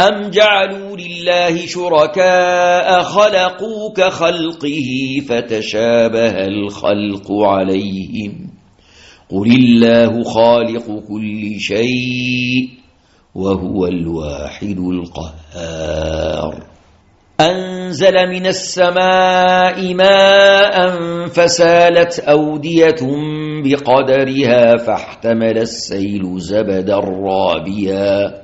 أم جعلوا لله شركاء خلقوا كخلقه فتشابه الخلق عليهم قل الله خالق كل شيء وهو الواحد القهار أنزل من السماء ماء فسالت أودية بقدرها فاحتمل السيل زبدا رابيا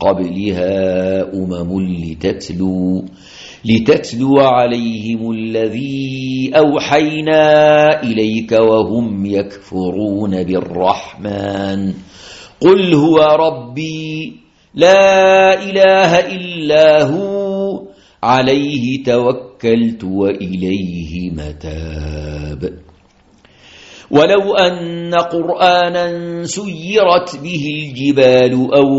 قبلها أمم لتتلو لتتلو عليهم الذي أوحينا إليك وهم يكفرون بالرحمن. قل هو ربي لا إله إلا هو عليه توكلت وإليه متاب. ولو أن قرآنا سيرت به الجبال أو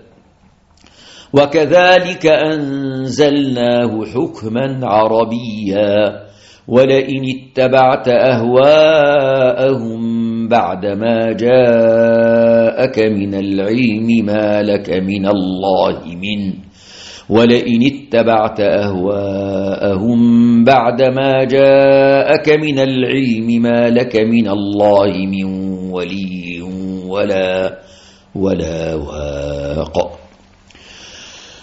وكذلك أنزلناه حكما عربيا. ولئن اتبعت أهواءهم بعدما جاءك من العلم ما لك من الله من. ولئن اتبعت أهواءهم بعدما جاءك من العلم ما لك من الله من ولي ولا ولا واق.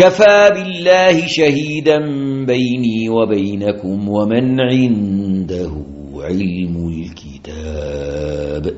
كفى بالله شهيدا بيني وبينكم ومن عنده علم الكتاب.